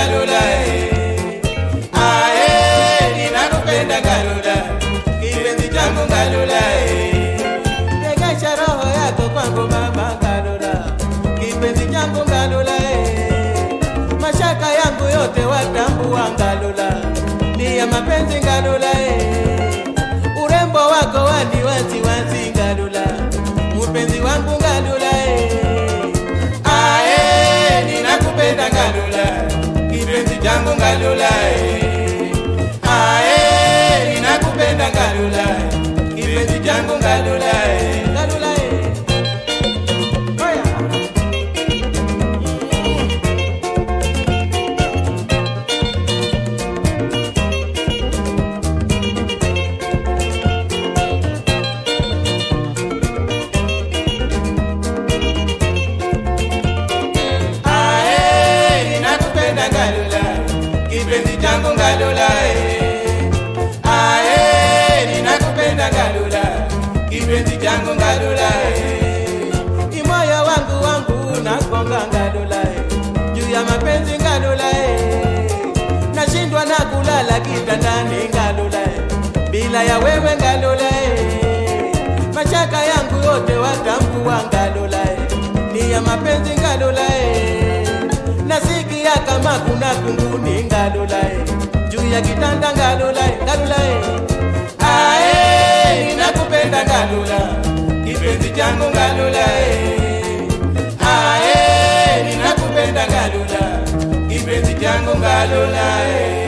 Garuda eh. ae, ninakupenda Garuda, kipenzi changu Garuda regesha eh. roho yako kwangu mama Garuda, kipenzi changu Garuda eh. mashaka yangu yote watambua Garuda, ni ya mapenzi Garuda urembo wako wani waziwazi ngango ngalulae kitandani Ngalula, eh. bila ya wewe Ngalula, eh. mashaka yangu yote watambua Ngalula, eh. ni ya mapenzi Ngalula, eh. nasikia kama kuna kunguni Ngalula, eh. juu ya kitanda ngalule, ngalule. Ae, ninakupenda Ngalula, kipenzi changu ngalule. Ae, ninakupenda Ngalula, kipenzi changu Ngalula, eh.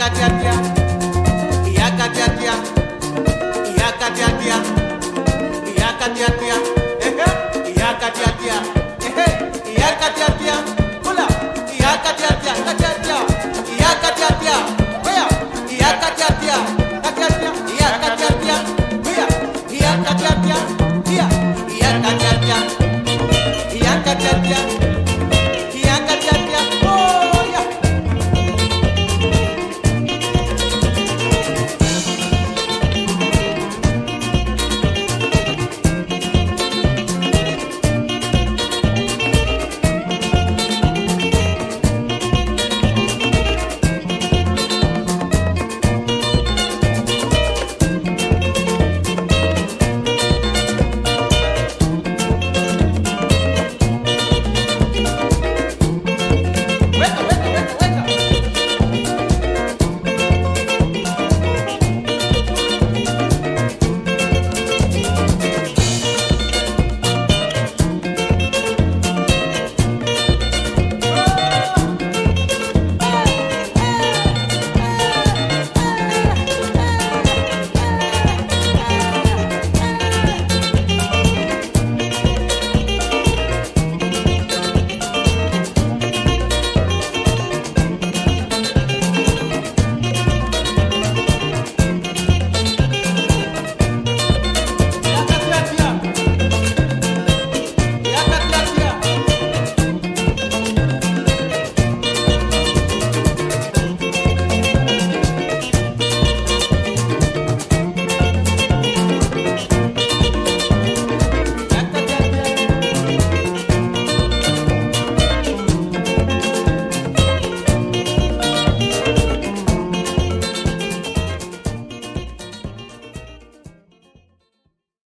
Katia, Katia.